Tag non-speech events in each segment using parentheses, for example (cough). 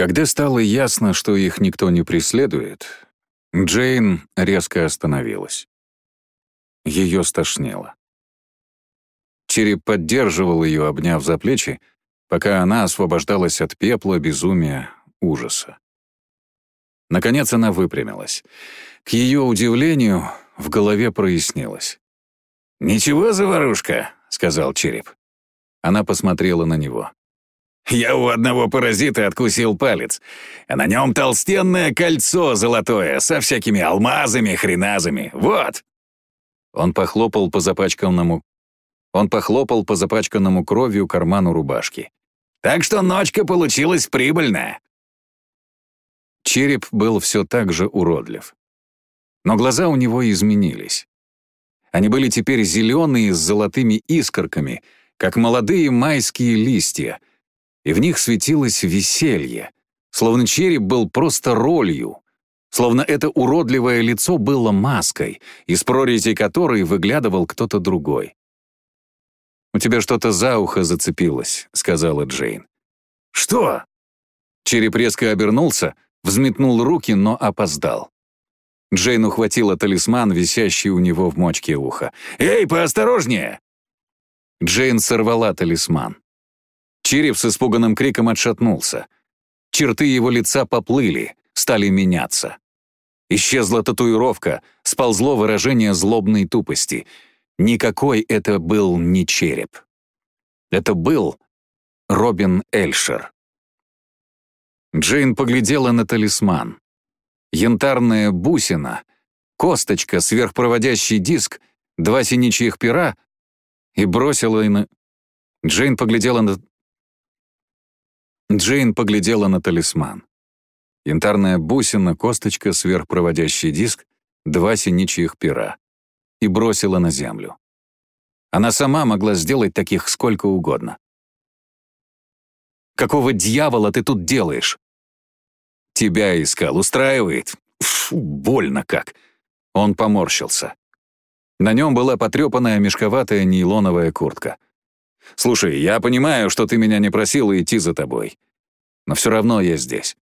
Когда стало ясно, что их никто не преследует, Джейн резко остановилась. Ее стошнило. Череп поддерживал ее, обняв за плечи, пока она освобождалась от пепла, безумия, ужаса. Наконец она выпрямилась. К ее удивлению, в голове прояснилось. «Ничего, заварушка», — сказал череп. Она посмотрела на него. «Я у одного паразита откусил палец, а на нем толстенное кольцо золотое со всякими алмазами, хреназами. Вот!» Он похлопал по запачканному... Он похлопал по запачканному кровью карману рубашки. «Так что ночка получилась прибыльная. Череп был все так же уродлив. Но глаза у него изменились. Они были теперь зеленые с золотыми искорками, как молодые майские листья, и в них светилось веселье, словно череп был просто ролью, словно это уродливое лицо было маской, из прорези которой выглядывал кто-то другой. «У тебя что-то за ухо зацепилось», — сказала Джейн. «Что?» Череп резко обернулся, взметнул руки, но опоздал. Джейн ухватила талисман, висящий у него в мочке уха. «Эй, поосторожнее!» Джейн сорвала талисман. Череп с испуганным криком отшатнулся. Черты его лица поплыли, стали меняться. Исчезла татуировка, сползло выражение злобной тупости. Никакой это был не череп. Это был Робин Эльшер. Джейн поглядела на талисман. Янтарная бусина, косточка, сверхпроводящий диск, два синичьих пера и бросила на... Джейн поглядела на... Джейн поглядела на талисман. Янтарная бусина, косточка, сверхпроводящий диск, два синичьих пера. И бросила на землю. Она сама могла сделать таких сколько угодно. Какого дьявола ты тут делаешь?» «Тебя искал. Устраивает? Фу, больно как!» Он поморщился. На нем была потрепанная мешковатая нейлоновая куртка. «Слушай, я понимаю, что ты меня не просила идти за тобой. Но все равно я здесь.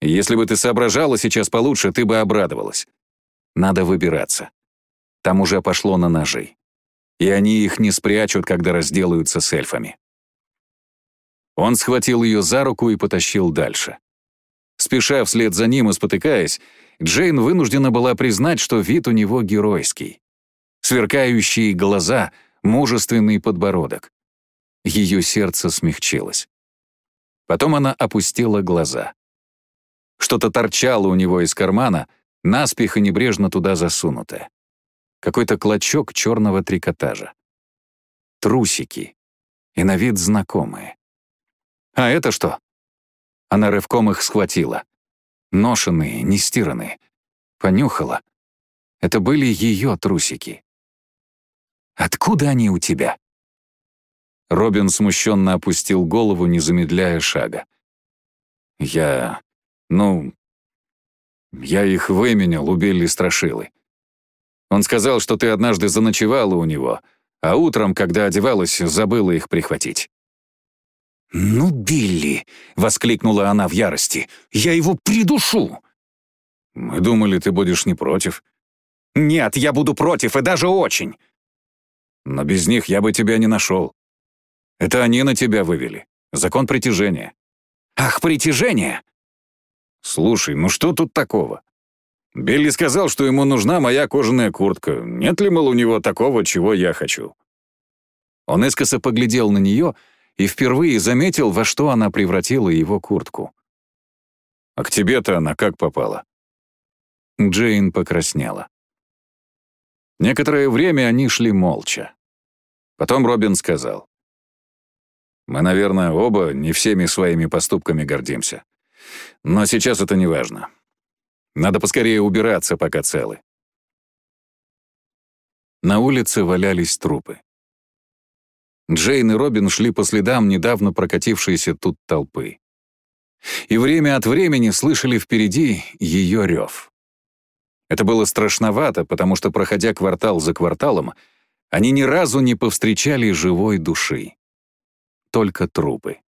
Если бы ты соображала сейчас получше, ты бы обрадовалась. Надо выбираться. Там уже пошло на ножи. И они их не спрячут, когда разделаются с эльфами. Он схватил ее за руку и потащил дальше. Спеша вслед за ним и спотыкаясь, Джейн вынуждена была признать, что вид у него геройский. Сверкающие глаза, мужественный подбородок. Ее сердце смягчилось. Потом она опустила глаза. Что-то торчало у него из кармана, наспех и небрежно туда засунутое. Какой-то клочок черного трикотажа. Трусики. И на вид знакомые. «А это что?» Она рывком их схватила. Ношенные, нестиранные. Понюхала. Это были ее трусики. «Откуда они у тебя?» Робин смущенно опустил голову, не замедляя шага. «Я... ну... я их выменял у Билли Страшилы. Он сказал, что ты однажды заночевала у него, а утром, когда одевалась, забыла их прихватить. «Ну, Билли!» — воскликнула она в ярости. «Я его придушу!» «Мы думали, ты будешь не против». «Нет, я буду против, и даже очень!» «Но без них я бы тебя не нашел. Это они на тебя вывели. Закон притяжения». «Ах, притяжение!» «Слушай, ну что тут такого? Билли сказал, что ему нужна моя кожаная куртка. Нет ли, мол, у него такого, чего я хочу?» Он искоса поглядел на нее и впервые заметил, во что она превратила его куртку. «А к тебе-то она как попала?» Джейн покраснела. Некоторое время они шли молча. Потом Робин сказал. «Мы, наверное, оба не всеми своими поступками гордимся. Но сейчас это не важно. Надо поскорее убираться, пока целы». На улице валялись трупы. Джейн и Робин шли по следам недавно прокатившейся тут толпы. И время от времени слышали впереди ее рев. Это было страшновато, потому что, проходя квартал за кварталом, они ни разу не повстречали живой души. Только трупы.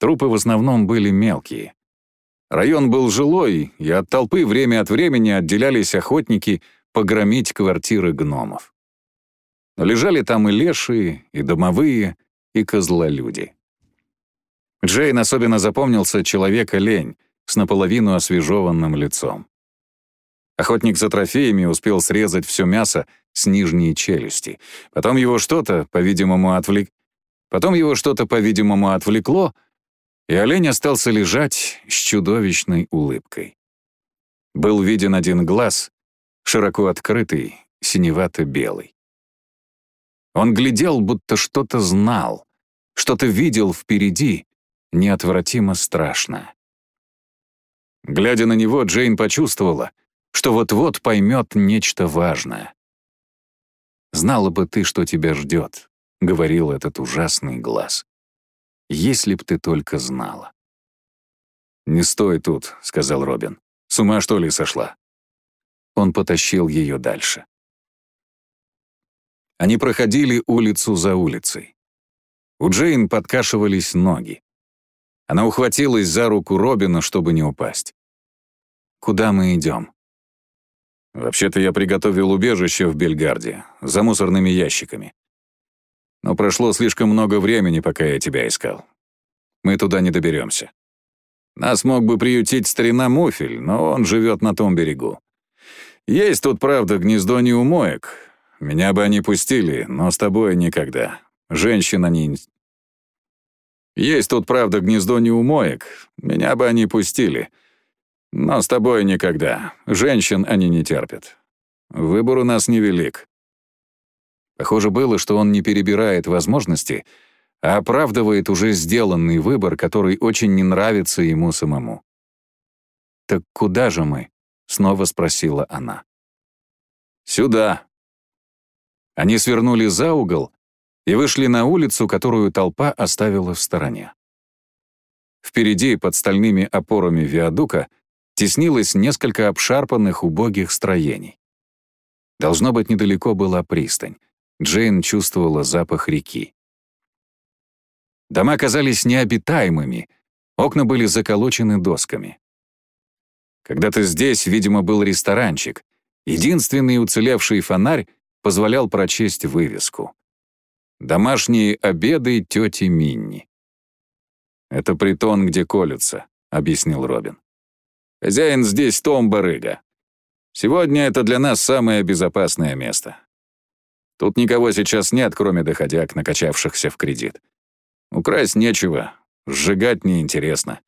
Трупы в основном были мелкие. Район был жилой, и от толпы время от времени отделялись охотники погромить квартиры гномов. Но лежали там и лешие, и домовые, и козлолюди. Джейн особенно запомнился человека-лень с наполовину освежеванным лицом. Охотник за трофеями успел срезать все мясо с нижней челюсти. Потом его что-то, по-видимому, отвлек... Потом его что-то, по-видимому, отвлекло, и олень остался лежать с чудовищной улыбкой. Был виден один глаз, широко открытый, синевато-белый. Он глядел, будто что-то знал, что-то видел впереди, неотвратимо страшно. Глядя на него, Джейн почувствовала, что вот-вот поймет нечто важное. «Знала бы ты, что тебя ждет», — говорил этот ужасный глаз. «Если б ты только знала». «Не стой тут», — сказал Робин. «С ума, что ли, сошла?» Он потащил ее дальше. Они проходили улицу за улицей. У Джейн подкашивались ноги. Она ухватилась за руку Робина, чтобы не упасть. «Куда мы идем?» «Вообще-то я приготовил убежище в Бельгарде, за мусорными ящиками. Но прошло слишком много времени, пока я тебя искал. Мы туда не доберемся. Нас мог бы приютить старина Муфель, но он живет на том берегу. Есть тут, правда, гнездо неумоек. Меня бы они пустили, но с тобой никогда. Женщин они есть тут, правда, гнездо неумоек. Меня бы они пустили. Но с тобой никогда. Женщин они не терпят. Выбор у нас невелик. Похоже было, что он не перебирает возможности, а оправдывает уже сделанный выбор, который очень не нравится ему самому. «Так куда же мы?» — снова спросила она. «Сюда». Они свернули за угол, и вышли на улицу, которую толпа оставила в стороне. Впереди, под стальными опорами виадука, теснилось несколько обшарпанных убогих строений. Должно быть, недалеко была пристань. Джейн чувствовала запах реки. Дома казались необитаемыми, окна были заколочены досками. Когда-то здесь, видимо, был ресторанчик. Единственный уцелевший фонарь позволял прочесть вывеску. Домашние обеды тети Минни. «Это притон, где колются», — объяснил Робин. «Хозяин здесь Том Барыга. Сегодня это для нас самое безопасное место. Тут никого сейчас нет, кроме доходяг, накачавшихся в кредит. Украсть нечего, сжигать неинтересно.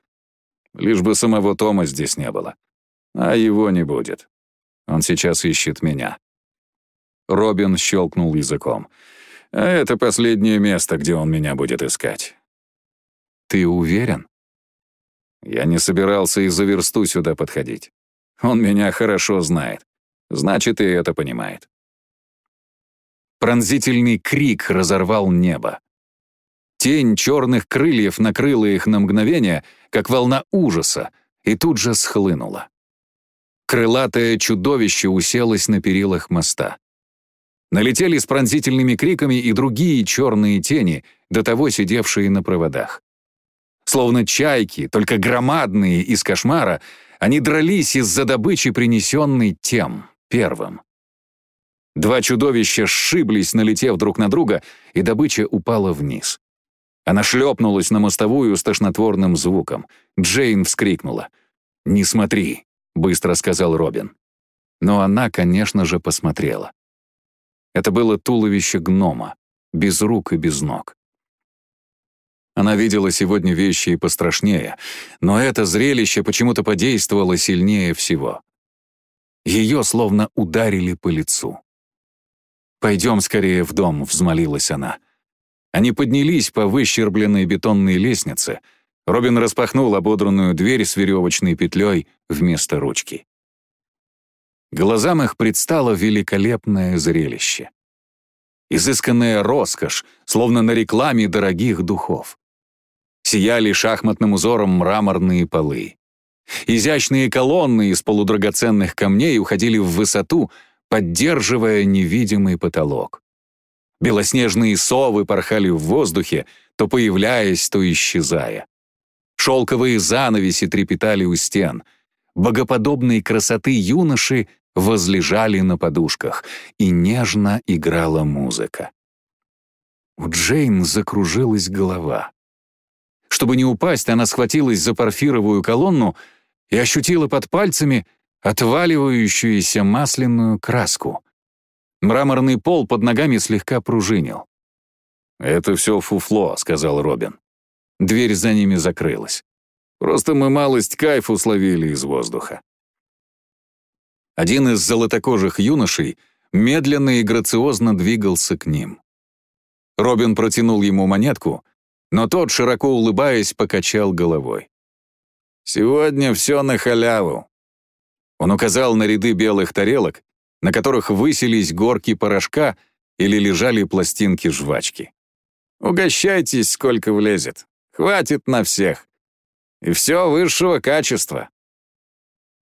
Лишь бы самого Тома здесь не было. А его не будет. Он сейчас ищет меня». Робин щелкнул языком. А это последнее место, где он меня будет искать. Ты уверен? Я не собирался из-за версту сюда подходить. Он меня хорошо знает. Значит, и это понимает. Пронзительный крик разорвал небо. Тень черных крыльев накрыла их на мгновение, как волна ужаса, и тут же схлынула. Крылатое чудовище уселось на перилах моста. Налетели с пронзительными криками и другие черные тени, до того сидевшие на проводах. Словно чайки, только громадные из кошмара, они дрались из-за добычи, принесенной тем, первым. Два чудовища сшиблись, налетев друг на друга, и добыча упала вниз. Она шлепнулась на мостовую с тошнотворным звуком. Джейн вскрикнула. «Не смотри», — быстро сказал Робин. Но она, конечно же, посмотрела. Это было туловище гнома, без рук и без ног. Она видела сегодня вещи и пострашнее, но это зрелище почему-то подействовало сильнее всего. Ее словно ударили по лицу. «Пойдем скорее в дом», — взмолилась она. Они поднялись по выщербленной бетонной лестнице. Робин распахнул ободранную дверь с веревочной петлей вместо ручки. Глазам их предстало великолепное зрелище. Изысканная роскошь, словно на рекламе дорогих духов. Сияли шахматным узором мраморные полы. Изящные колонны из полудрагоценных камней уходили в высоту, поддерживая невидимый потолок. Белоснежные совы порхали в воздухе, то появляясь, то исчезая. Шелковые занавеси трепетали у стен. Богоподобные красоты юноши возлежали на подушках, и нежно играла музыка. У Джейн закружилась голова. Чтобы не упасть, она схватилась за парфировую колонну и ощутила под пальцами отваливающуюся масляную краску. Мраморный пол под ногами слегка пружинил. «Это все фуфло», — сказал Робин. Дверь за ними закрылась. «Просто мы малость кайфу словили из воздуха». Один из золотокожих юношей медленно и грациозно двигался к ним. Робин протянул ему монетку, но тот, широко улыбаясь, покачал головой. «Сегодня все на халяву». Он указал на ряды белых тарелок, на которых высились горки порошка или лежали пластинки жвачки. «Угощайтесь, сколько влезет. Хватит на всех. И все высшего качества».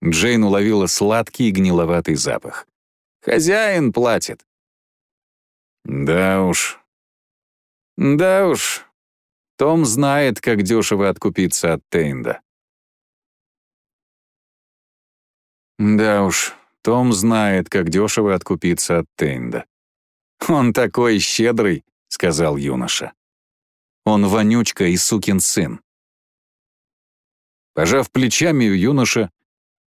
Джейн уловила сладкий гниловатый запах. «Хозяин платит». «Да уж». «Да уж. Том знает, как дешево откупиться от Тейнда». «Да уж, том знает, как дешево откупиться от Тейнда». «Он такой щедрый», — сказал юноша. «Он вонючка и сукин сын». Пожав плечами, юноша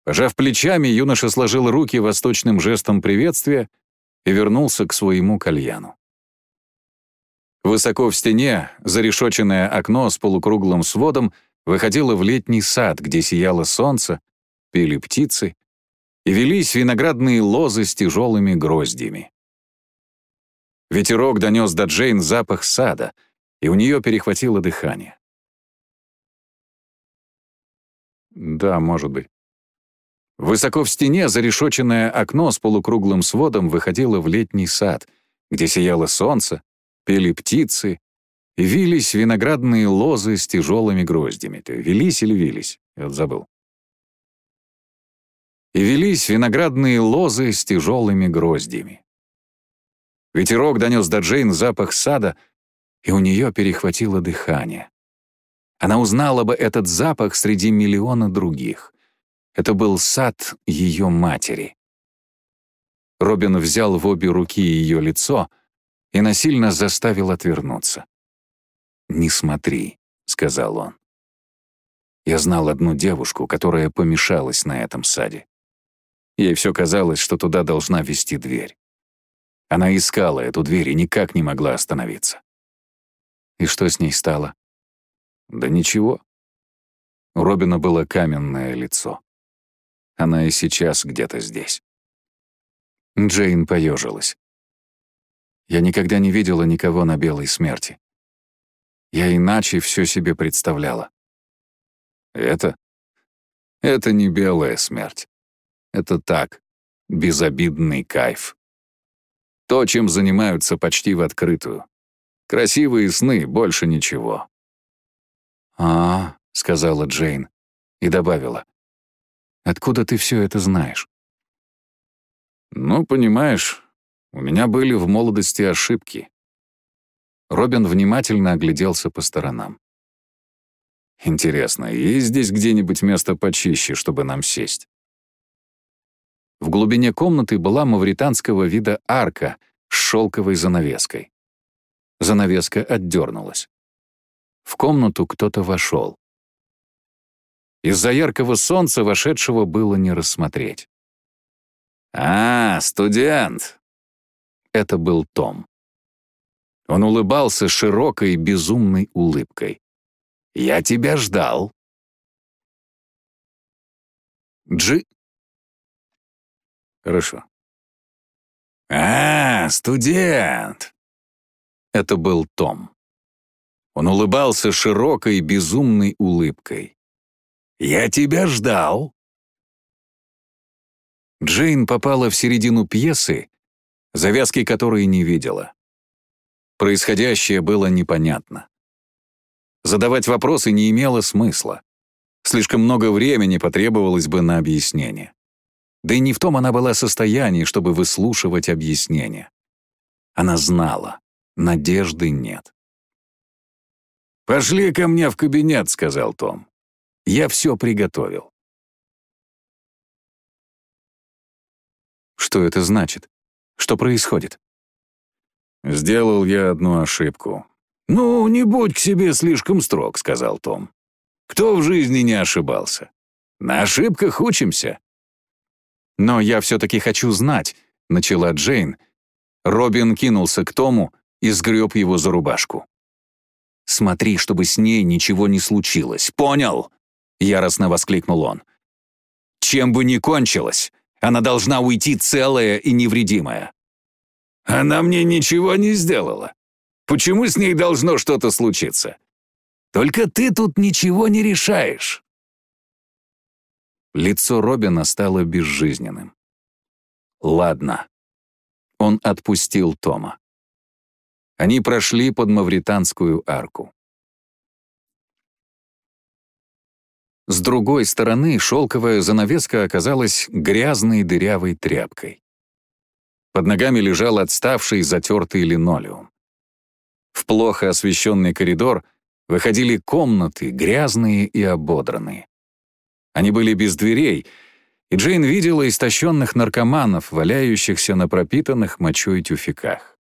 Пожав плечами, юноша сложил руки восточным жестом приветствия и вернулся к своему кальяну. Высоко в стене, зарешоченное окно с полукруглым сводом выходило в летний сад, где сияло солнце, пели птицы и велись виноградные лозы с тяжелыми гроздьями. Ветерок донес до Джейн запах сада, и у нее перехватило дыхание. «Да, может быть». Высоко в стене зарешоченное окно с полукруглым сводом выходило в летний сад, где сияло солнце, пели птицы и вились виноградные лозы с тяжелыми гроздями. Ты велись или вились? Я забыл. И велись виноградные лозы с тяжелыми гроздями. Ветерок донес до Джейн запах сада, и у нее перехватило дыхание. Она узнала бы этот запах среди миллиона других — это был сад ее матери. Робин взял в обе руки ее лицо и насильно заставил отвернуться. «Не смотри», — сказал он. Я знал одну девушку, которая помешалась на этом саде. Ей все казалось, что туда должна вести дверь. Она искала эту дверь и никак не могла остановиться. И что с ней стало? Да ничего. У Робина было каменное лицо. Она и сейчас где-то здесь. Джейн поежилась. Я никогда не видела никого на белой смерти. Я иначе все себе представляла. Это? Это не белая смерть. Это так, безобидный кайф. То, чем занимаются почти в открытую. Красивые сны, больше ничего. «А, — сказала Джейн и добавила, Откуда ты все это знаешь?» «Ну, понимаешь, у меня были в молодости ошибки». Робин внимательно огляделся по сторонам. «Интересно, есть здесь где-нибудь место почище, чтобы нам сесть?» В глубине комнаты была мавританского вида арка с шелковой занавеской. Занавеска отдернулась. В комнату кто-то вошел. Из-за яркого солнца вошедшего было не рассмотреть. «А, студент!» Это был Том. Он улыбался широкой, безумной улыбкой. «Я тебя ждал». Джи... Хорошо. «А, студент!» Это был Том. Он улыбался широкой, безумной улыбкой. «Я тебя ждал». Джейн попала в середину пьесы, завязки которой не видела. Происходящее было непонятно. Задавать вопросы не имело смысла. Слишком много времени потребовалось бы на объяснение. Да и не в том она была состоянии, чтобы выслушивать объяснения. Она знала, надежды нет. «Пошли ко мне в кабинет», — сказал Том. Я все приготовил». Что это значит? Что происходит? «Сделал я одну ошибку». «Ну, не будь к себе слишком строг», — сказал Том. «Кто в жизни не ошибался? На ошибках учимся». «Но я все-таки хочу знать», — начала Джейн. Робин кинулся к Тому и сгреб его за рубашку. «Смотри, чтобы с ней ничего не случилось, понял?» — яростно воскликнул он. «Чем бы ни кончилось, она должна уйти целая и невредимая». «Она мне ничего не сделала. Почему с ней должно что-то случиться? Только ты тут ничего не решаешь». Лицо Робина стало безжизненным. «Ладно». Он отпустил Тома. Они прошли под Мавританскую арку. С другой стороны шелковая занавеска оказалась грязной дырявой тряпкой. Под ногами лежал отставший затертый линолеум. В плохо освещенный коридор выходили комнаты, грязные и ободранные. Они были без дверей, и Джейн видела истощенных наркоманов, валяющихся на пропитанных мочой тюфяках.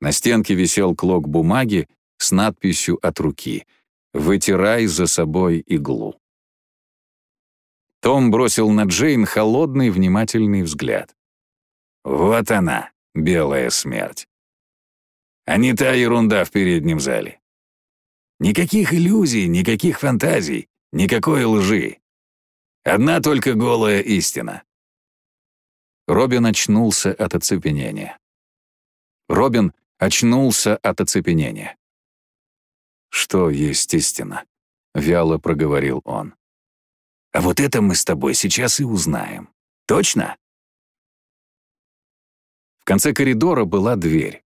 На стенке висел клок бумаги с надписью от руки «Вытирай за собой иглу». Том бросил на Джейн холодный, внимательный взгляд. Вот она, белая смерть. А не та ерунда в переднем зале. Никаких иллюзий, никаких фантазий, никакой лжи. Одна только голая истина. Робин очнулся от оцепенения. Робин очнулся от оцепенения. «Что есть истина?» — вяло проговорил он. «А вот это мы с тобой сейчас и узнаем. Точно?» В конце коридора была дверь.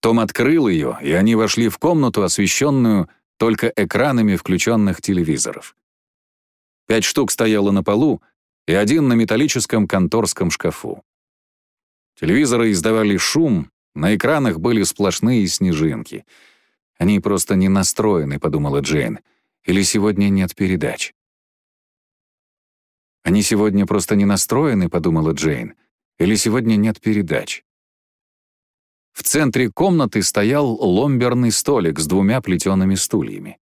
Том открыл ее, и они вошли в комнату, освещенную только экранами включенных телевизоров. Пять штук стояло на полу, и один на металлическом конторском шкафу. Телевизоры издавали шум, на экранах были сплошные снежинки. Они просто не настроены, подумала Джейн. Или сегодня нет передач. Они сегодня просто не настроены, подумала Джейн. Или сегодня нет передач? В центре комнаты стоял ломберный столик с двумя плетеными стульями.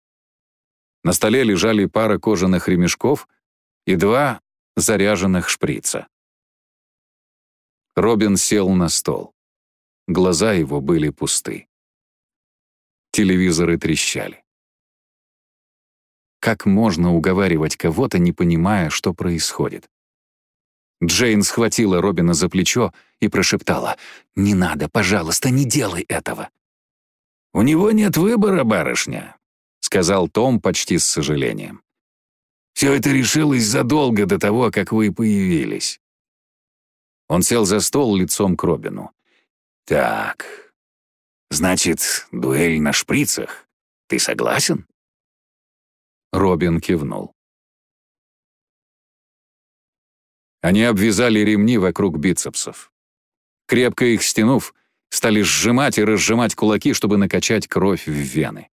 На столе лежали пара кожаных ремешков и два заряженных шприца. Робин сел на стол. Глаза его были пусты. Телевизоры трещали. Как можно уговаривать кого-то, не понимая, что происходит? Джейн схватила Робина за плечо и прошептала, «Не надо, пожалуйста, не делай этого». «У него нет выбора, барышня», — сказал Том почти с сожалением. «Все это решилось задолго до того, как вы появились». Он сел за стол лицом к Робину. «Так, значит, дуэль на шприцах. Ты согласен?» Робин кивнул. Они обвязали ремни вокруг бицепсов. Крепко их стянув, стали сжимать и разжимать кулаки, чтобы накачать кровь в вены.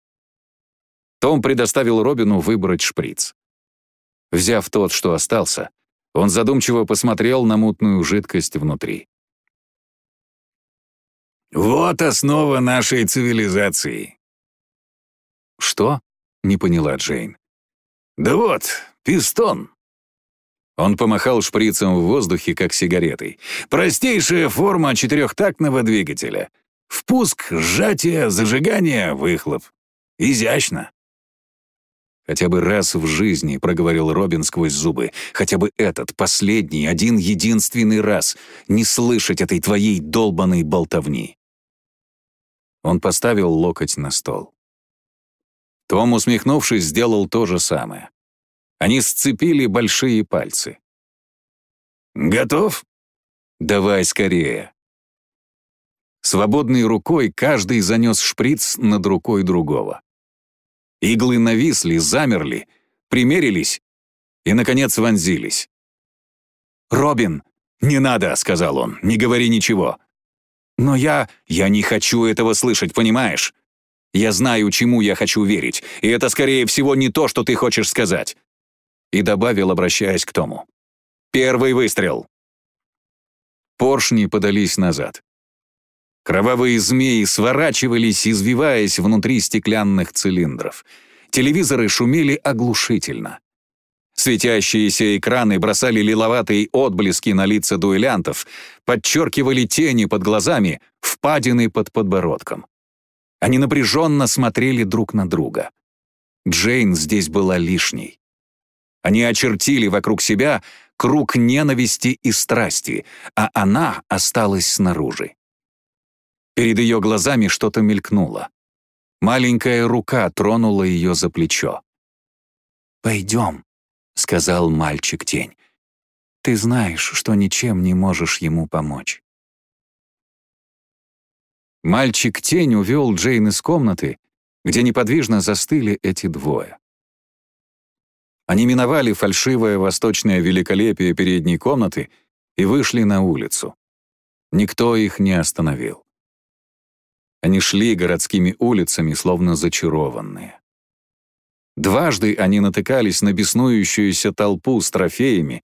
Том предоставил Робину выбрать шприц. Взяв тот, что остался, он задумчиво посмотрел на мутную жидкость внутри. «Вот основа нашей цивилизации». «Что?» — не поняла Джейн. «Да вот, пистон. Он помахал шприцем в воздухе, как сигаретой. «Простейшая форма четырехтактного двигателя. Впуск, сжатие, зажигание, выхлоп. Изящно». «Хотя бы раз в жизни», — проговорил Робин сквозь зубы, «хотя бы этот, последний, один единственный раз, не слышать этой твоей долбанной болтовни». Он поставил локоть на стол. Том, усмехнувшись, сделал то же самое. Они сцепили большие пальцы. «Готов?» «Давай скорее». Свободной рукой каждый занес шприц над рукой другого. Иглы нависли, замерли, примерились и, наконец, вонзились. «Робин, не надо», — сказал он, — «не говори ничего». «Но я... я не хочу этого слышать, понимаешь? Я знаю, чему я хочу верить, и это, скорее всего, не то, что ты хочешь сказать». И добавил, обращаясь к Тому. «Первый выстрел». Поршни подались назад. Кровавые змеи сворачивались, извиваясь внутри стеклянных цилиндров. Телевизоры шумели оглушительно. Светящиеся экраны бросали лиловатые отблески на лица дуэлянтов, подчеркивали тени под глазами, впадины под подбородком. Они напряженно смотрели друг на друга. Джейн здесь была лишней. Они очертили вокруг себя круг ненависти и страсти, а она осталась снаружи. Перед ее глазами что-то мелькнуло. Маленькая рука тронула ее за плечо. «Пойдем», — сказал мальчик-тень. «Ты знаешь, что ничем не можешь ему помочь». Мальчик-тень увел Джейн из комнаты, где неподвижно застыли эти двое. Они миновали фальшивое восточное великолепие передней комнаты и вышли на улицу. Никто их не остановил. Они шли городскими улицами, словно зачарованные. Дважды они натыкались на беснующуюся толпу с трофеями,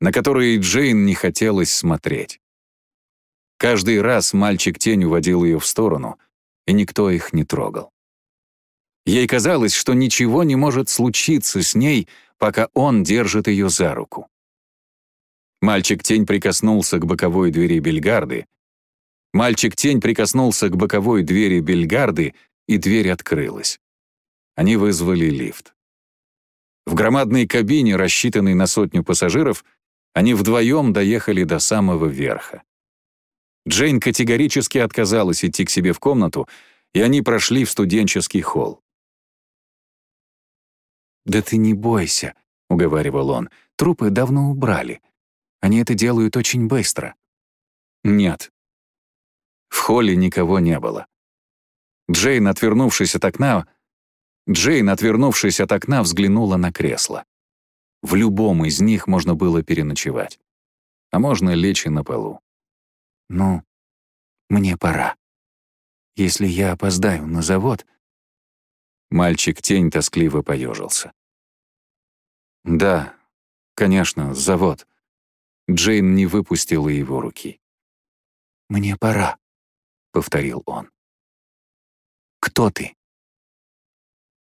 на которые Джейн не хотелось смотреть. Каждый раз мальчик-тень уводил ее в сторону, и никто их не трогал. Ей казалось, что ничего не может случиться с ней, пока он держит ее за руку. Мальчик-тень прикоснулся к боковой двери Бельгарды, Мальчик-тень прикоснулся к боковой двери Бельгарды, и дверь открылась. Они вызвали лифт. В громадной кабине, рассчитанной на сотню пассажиров, они вдвоем доехали до самого верха. Джейн категорически отказалась идти к себе в комнату, и они прошли в студенческий холл. «Да ты не бойся», — уговаривал он, — «трупы давно убрали. Они это делают очень быстро». «Нет, в холле никого не было. Джейн, отвернувшись от окна, Джейн, отвернувшись от окна, взглянула на кресло. В любом из них можно было переночевать. А можно лечь и на полу. «Ну, мне пора. Если я опоздаю на завод...» Мальчик-тень тоскливо поежился. «Да, конечно, завод». Джейн не выпустила его руки. «Мне пора», — повторил он. «Кто ты?»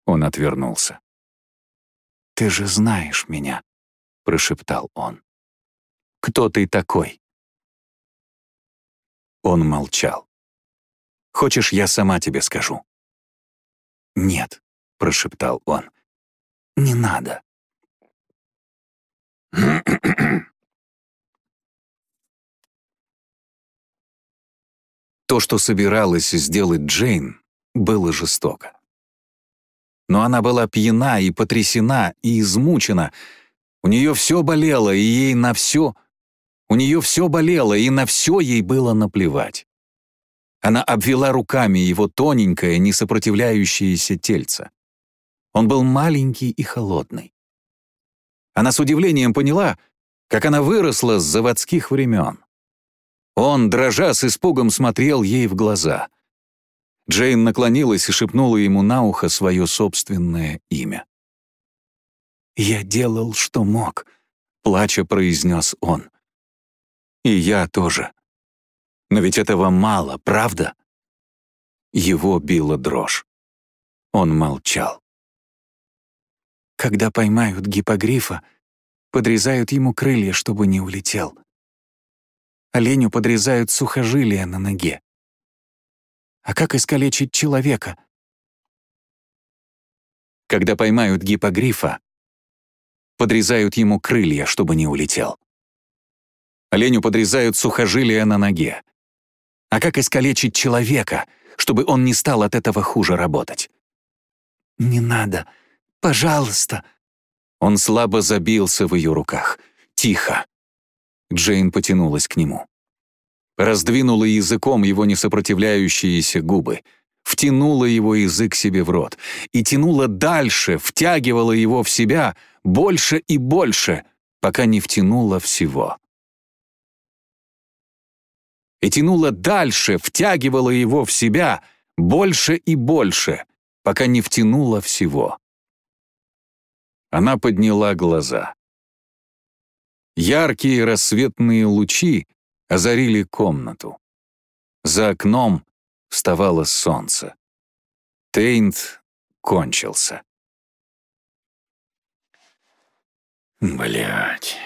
Он отвернулся. «Ты же знаешь меня», — прошептал он. «Кто ты такой?» Он молчал. «Хочешь, я сама тебе скажу?» «Нет», — прошептал он. «Не надо». (clears throat) То, что собиралась сделать Джейн, было жестоко. Но она была пьяна и потрясена, и измучена. У нее все болело, и ей на все... У нее все болело, и на все ей было наплевать. Она обвела руками его тоненькое, несопротивляющееся тельце. Он был маленький и холодный. Она с удивлением поняла, как она выросла с заводских времен. Он, дрожа с испугом, смотрел ей в глаза. Джейн наклонилась и шепнула ему на ухо свое собственное имя. «Я делал, что мог», — плача произнес он. «И я тоже. Но ведь этого мало, правда?» Его била дрожь. Он молчал. «Когда поймают гипогрифа, подрезают ему крылья, чтобы не улетел», Оленю подрезают сухожилия на ноге. А как искалечить человека? Когда поймают гипогрифа, подрезают ему крылья, чтобы не улетел. Оленю подрезают сухожилия на ноге. А как искалечить человека, чтобы он не стал от этого хуже работать? «Не надо, пожалуйста!» Он слабо забился в ее руках. «Тихо!» Джейн потянулась к нему. Раздвинула языком его несопротивляющиеся губы, втянула его язык себе в рот и тянула дальше, втягивала его в себя больше и больше, пока не втянула всего. И тянула дальше, втягивала его в себя больше и больше, пока не втянула всего. Она подняла глаза. Яркие рассветные лучи озарили комнату. За окном вставало солнце. Тейнт кончился. Блять.